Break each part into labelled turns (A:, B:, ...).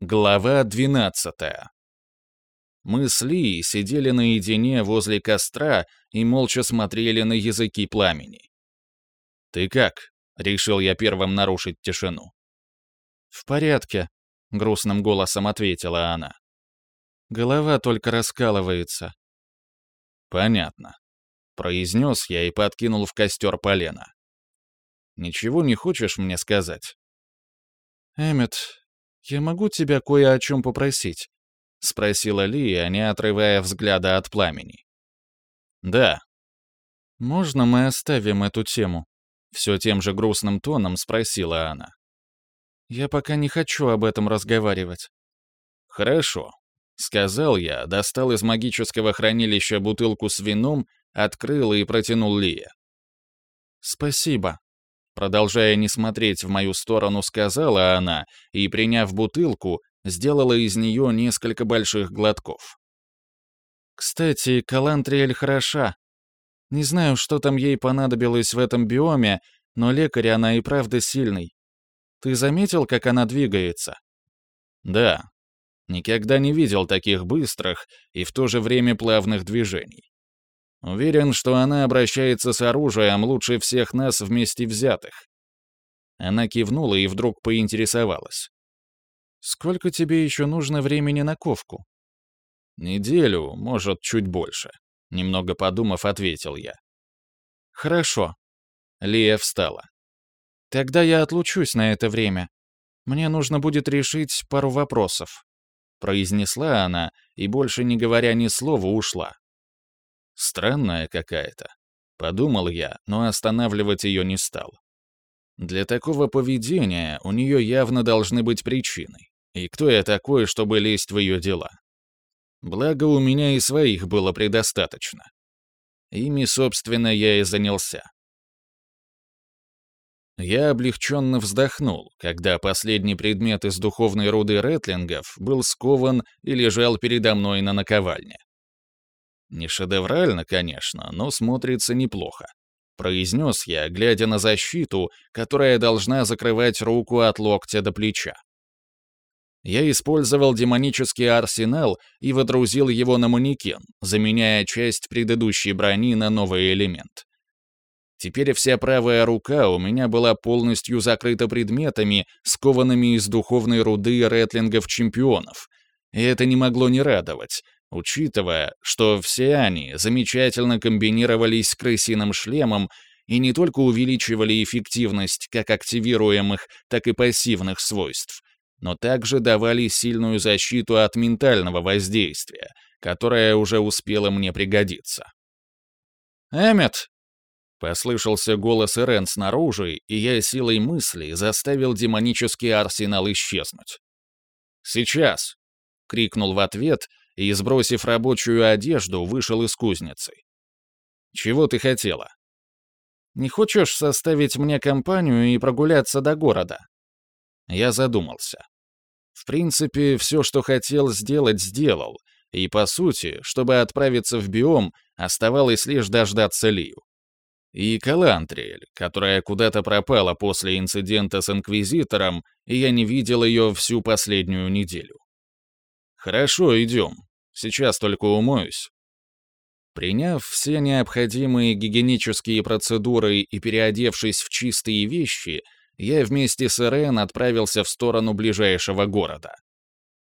A: Глава 12. Мы с Ли сидели наедине возле костра и молча смотрели на языки пламени. «Ты как?» — решил я первым нарушить тишину.
B: «В порядке», — грустным голосом ответила она. «Голова только раскалывается».
A: «Понятно», — произнес я и подкинул в костер полено. «Ничего не хочешь мне сказать?»
B: «Эммет, «Я могу тебя кое о чем попросить?» — спросила Лия, не отрывая взгляда от пламени.
A: «Да».
B: «Можно мы оставим эту тему?» — все тем же грустным тоном спросила она. «Я пока не хочу об этом разговаривать».
A: «Хорошо», — сказал я, достал из магического хранилища бутылку с вином, открыл и протянул Лия.
B: «Спасибо»,
A: Продолжая не смотреть в мою сторону, сказала она, и, приняв бутылку, сделала из нее несколько больших глотков.
B: «Кстати, Калантриэль хороша. Не знаю, что там ей понадобилось в этом биоме, но лекарь она и правда сильный. Ты заметил, как она двигается?»
A: «Да. Никогда не видел таких быстрых и в то же время плавных движений. Уверен, что она обращается с оружием лучше всех нас вместе взятых. Она кивнула и вдруг поинтересовалась.
B: «Сколько тебе еще нужно времени на ковку?»
A: «Неделю, может, чуть больше», — немного подумав, ответил я.
B: «Хорошо».
A: Лия встала.
B: «Тогда я отлучусь на это время. Мне нужно будет решить пару вопросов», — произнесла она и, больше не говоря ни слова, ушла.
A: Странная какая-то. Подумал я, но останавливать ее не стал. Для такого поведения у нее явно должны быть причины. И кто я такой, чтобы лезть в ее дела? Благо, у меня и своих было предостаточно. Ими, собственно, я и занялся. Я облегченно вздохнул, когда последний предмет из духовной руды ретлингов был скован и лежал передо мной на наковальне. Не шедеврально, конечно, но смотрится неплохо. Произнес я, глядя на защиту, которая должна закрывать руку от локтя до плеча. Я использовал демонический арсенал и водрузил его на манекен, заменяя часть предыдущей брони на новый элемент. Теперь вся правая рука у меня была полностью закрыта предметами, скованными из духовной руды ретлингов-чемпионов, и это не могло не радовать, учитывая, что все они замечательно комбинировались с крысиным шлемом и не только увеличивали эффективность как активируемых, так и пассивных свойств, но также давали сильную защиту от ментального воздействия, которое уже успело мне пригодиться.
B: «Эммет!»
A: Послышался голос Ирен снаружи, и я силой мысли заставил демонический арсенал исчезнуть. «Сейчас!» — крикнул в ответ и, сбросив рабочую одежду, вышел из кузницы. «Чего ты хотела?»
B: «Не хочешь составить мне компанию и прогуляться до города?»
A: Я задумался. В принципе, все, что хотел сделать, сделал, и, по сути, чтобы отправиться в биом, оставалось лишь дождаться Лию. И Калантриэль, которая куда-то пропала после инцидента с Инквизитором, и я не видел ее всю последнюю неделю. «Хорошо, идем. Сейчас только умоюсь». Приняв все необходимые гигиенические процедуры и переодевшись в чистые вещи, я вместе с Ирен отправился в сторону ближайшего города.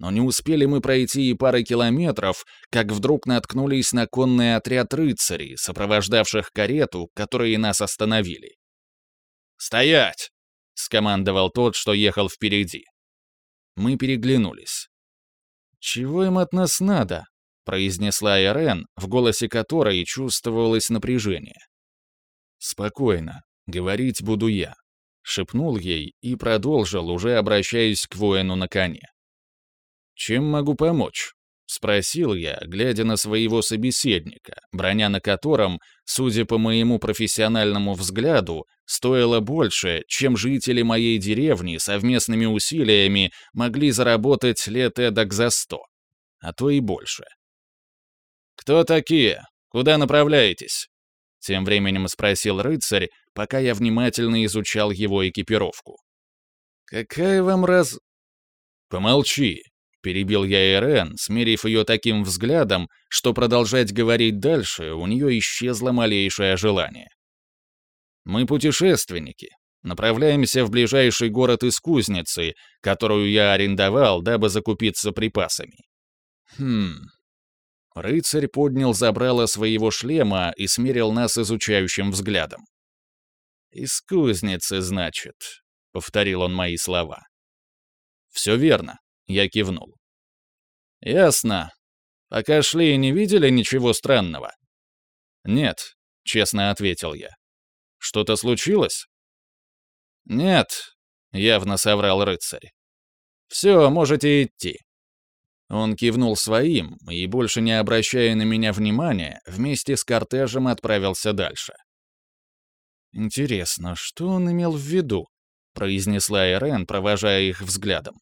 A: Но не успели мы пройти и пары километров, как вдруг наткнулись на конный отряд рыцарей, сопровождавших карету, которые нас остановили. «Стоять!» — скомандовал тот, что ехал впереди. Мы переглянулись.
B: «Чего им от нас надо?» — произнесла Ирен, в голосе которой чувствовалось напряжение.
A: «Спокойно, говорить буду я», — шепнул ей и продолжил, уже обращаясь к воину на коне. «Чем могу помочь?» — спросил я, глядя на своего собеседника, броня на котором, судя по моему профессиональному взгляду, стоила больше, чем жители моей деревни совместными усилиями могли заработать лет эдак за сто, а то и больше. «Кто такие? Куда направляетесь?» Тем временем спросил рыцарь, пока я внимательно изучал его экипировку.
B: «Какая вам раз...»
A: «Помолчи», — перебил я Ирен, смерив ее таким взглядом, что продолжать говорить дальше у нее исчезло малейшее желание. «Мы путешественники, направляемся в ближайший город из кузницы, которую я арендовал, дабы закупиться припасами». «Хм...» Рыцарь поднял забрало своего шлема и смерил нас изучающим взглядом. «Из кузницы, значит», — повторил он мои слова. «Все верно», — я кивнул. «Ясно. Пока шли, не видели ничего странного?» «Нет», — честно ответил я. «Что-то случилось?» «Нет», — явно соврал рыцарь. «Все, можете идти». Он кивнул своим и, больше не обращая на меня внимания, вместе с кортежем отправился дальше. «Интересно, что он имел в виду?» — произнесла Ирен, провожая их взглядом.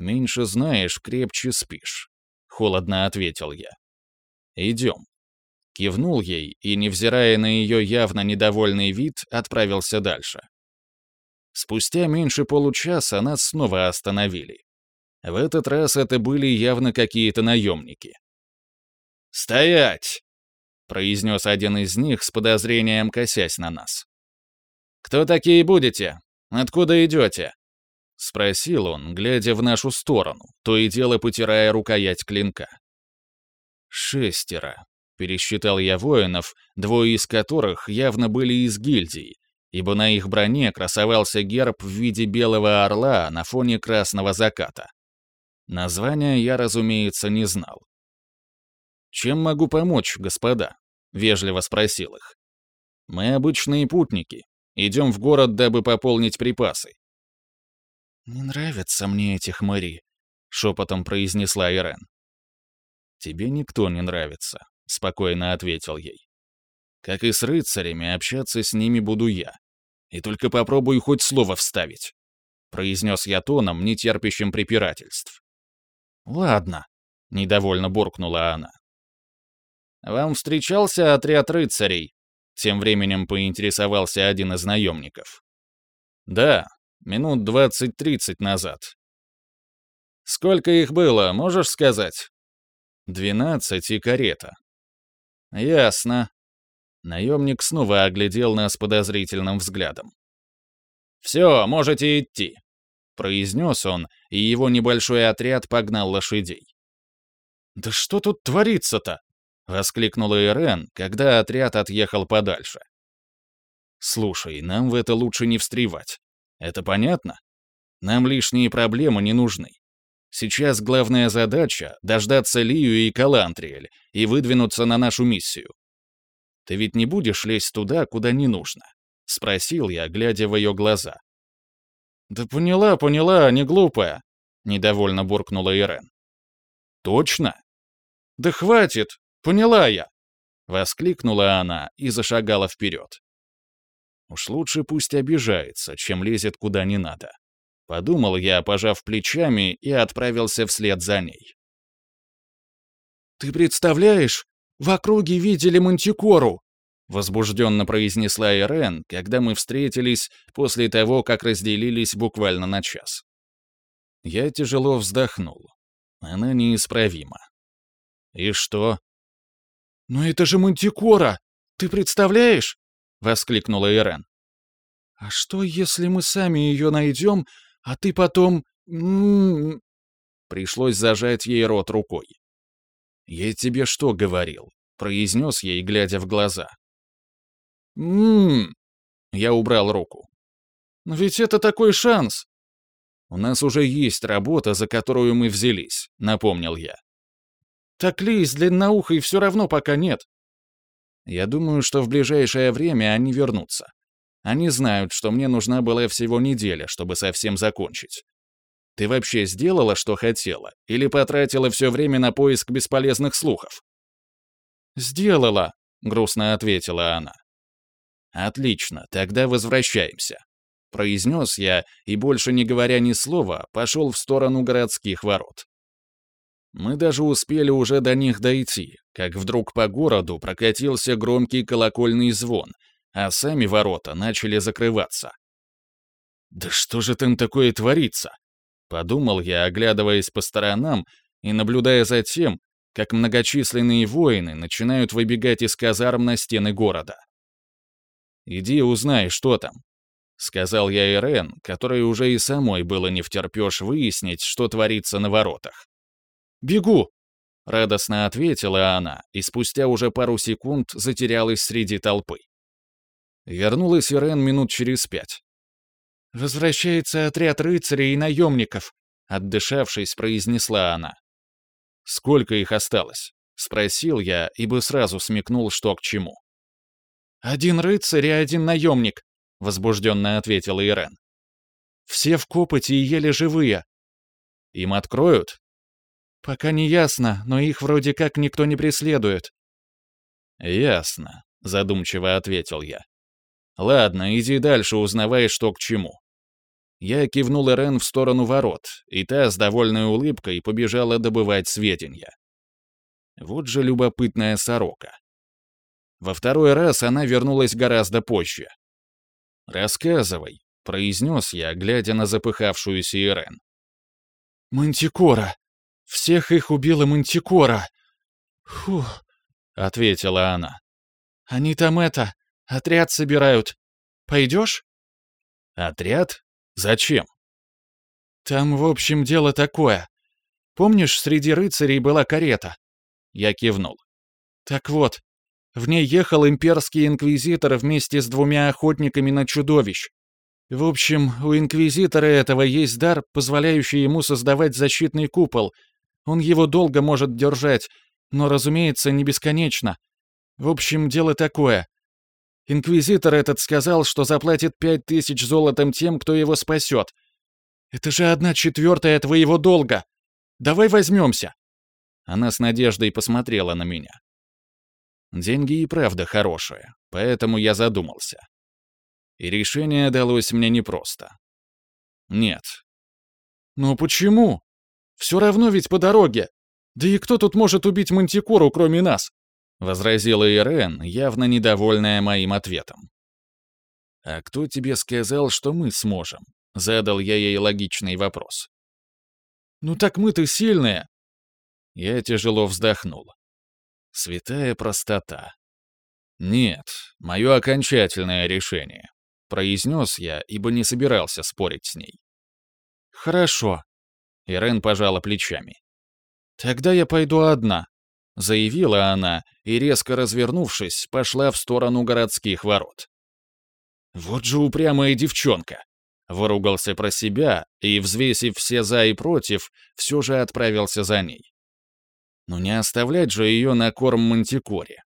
A: «Меньше знаешь, крепче спишь», — холодно ответил я. «Идем». Кивнул ей и, невзирая на ее явно недовольный вид, отправился дальше. Спустя меньше получаса нас снова остановили. В этот раз это были явно какие-то наемники. «Стоять!» — произнес один из них с подозрением, косясь на нас. «Кто такие будете? Откуда идете?» — спросил он, глядя в нашу сторону, то и дело потирая рукоять клинка. «Шестеро», — пересчитал я воинов, двое из которых явно были из гильдии, ибо на их броне красовался герб в виде белого орла на фоне красного заката. Названия я, разумеется, не знал. «Чем могу помочь, господа?» — вежливо спросил их. «Мы обычные путники. Идем в город, дабы пополнить припасы». «Не нравятся мне эти хмыри», — шепотом произнесла Ирен. «Тебе никто не нравится», — спокойно ответил ей. «Как и с рыцарями, общаться с ними буду я. И только попробуй хоть слово вставить», — произнес я тоном, не терпящим препирательств. «Ладно», — недовольно буркнула она. «Вам встречался отряд рыцарей?» Тем временем поинтересовался один из наемников. «Да, минут двадцать-тридцать назад». «Сколько их было, можешь сказать?» «Двенадцать и карета». «Ясно». Наемник снова оглядел нас подозрительным взглядом. «Все, можете идти произнес он, и его небольшой отряд погнал лошадей. «Да что тут творится-то?» — воскликнула Ирен, когда отряд отъехал подальше. «Слушай, нам в это лучше не встревать. Это понятно? Нам лишние проблемы не нужны. Сейчас главная задача — дождаться Лию и Калантриэль и выдвинуться на нашу миссию. Ты ведь не будешь лезть туда, куда не нужно?» — спросил я, глядя в ее глаза. «Да поняла, поняла, не глупая», — недовольно буркнула Ирен. «Точно?» «Да хватит, поняла я», — воскликнула она и зашагала вперед. Уж лучше пусть обижается, чем лезет куда не надо. Подумал я, пожав плечами, и отправился вслед за ней. «Ты представляешь, в округе видели мантикору!» возбужденно произнесла Ирен, когда мы встретились после того, как разделились буквально на час. Я тяжело вздохнул. Она неисправима. И что? «Но это же Мантикора! Ты представляешь?» — воскликнула Ирен. «А что, если мы сами ее найдем, а ты потом...» м-м-м?» Пришлось зажать ей рот рукой. «Я тебе что говорил?» — произнес ей, глядя в глаза. Ммм. Я убрал руку. Но ведь это такой шанс. У нас уже есть работа, за которую мы взялись, напомнил я. Так Лиз длинноухой все равно пока нет. Я думаю, что в ближайшее время они вернутся. Они знают, что мне нужна была всего неделя, чтобы совсем закончить. Ты вообще сделала, что хотела, или потратила все время на поиск бесполезных слухов? «Сделала», — грустно ответила она. «Отлично, тогда возвращаемся», — произнес я и, больше не говоря ни слова, пошел в сторону городских ворот. Мы даже успели уже до них дойти, как вдруг по городу прокатился громкий колокольный звон, а сами ворота начали закрываться. «Да что же там такое творится?» Подумал я, оглядываясь по сторонам и наблюдая за тем, как многочисленные воины начинают выбегать из казарм на стены города. «Иди узнай, что там», — сказал я Ирен, которой уже и самой было не втерпешь выяснить, что творится на воротах. «Бегу!» — радостно ответила она, и спустя уже пару секунд затерялась среди толпы. Вернулась Ирен минут через пять. «Возвращается отряд рыцарей и наемников», — отдышавшись, произнесла она. «Сколько их осталось?» — спросил я, ибо сразу смекнул, что к чему. «Один рыцарь и один наемник», — возбужденно ответила Ирен. «Все в копоте и еле живые». «Им откроют?» «Пока не ясно, но их вроде как никто не преследует». «Ясно», — задумчиво ответил я. «Ладно, иди дальше, узнавай, что к чему». Я кивнул Эрен в сторону ворот, и та с довольной улыбкой побежала добывать сведения. Вот же любопытная сорока. Во второй раз она вернулась гораздо позже. «Рассказывай», — произнес я, глядя на запыхавшуюся Ирен. «Мантикора! Всех их убила Мантикора!» «Фух», — ответила она. «Они там это, отряд собирают. Пойдешь?» «Отряд? Зачем?» «Там, в общем, дело такое. Помнишь, среди рыцарей была карета?» Я кивнул. «Так вот, в ней ехал имперский инквизитор вместе с двумя охотниками на чудовищ. В общем, у инквизитора этого есть дар, позволяющий ему создавать защитный купол. Он его долго может держать, но, разумеется, не бесконечно. В общем, дело такое. Инквизитор этот сказал, что заплатит пять тысяч золотом тем, кто его спасет. Это же одна четвертая твоего долга. Давай возьмемся. Она с надеждой посмотрела на меня. Деньги и правда хорошие, поэтому я задумался. И решение далось мне непросто. Нет. «Ну почему? Все равно ведь по дороге. Да и кто тут может убить Мантикору, кроме нас?» — возразила Ирен, явно недовольная моим ответом. «А кто тебе сказал, что мы сможем?» — задал я ей логичный вопрос. «Ну так мы-то сильные!» Я тяжело вздохнул. Святая простота. «Нет, мое окончательное решение», — произнес я, ибо не собирался спорить с ней. «Хорошо», — Ирен пожала плечами. «Тогда я пойду одна», — заявила она и, резко развернувшись, пошла в сторону городских ворот. «Вот же упрямая девчонка!» — выругался про себя и, взвесив все «за» и «против», все же отправился за ней. Но не оставлять же ее на корм мантикоре.